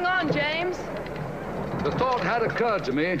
Hang on, James. The thought had occurred to me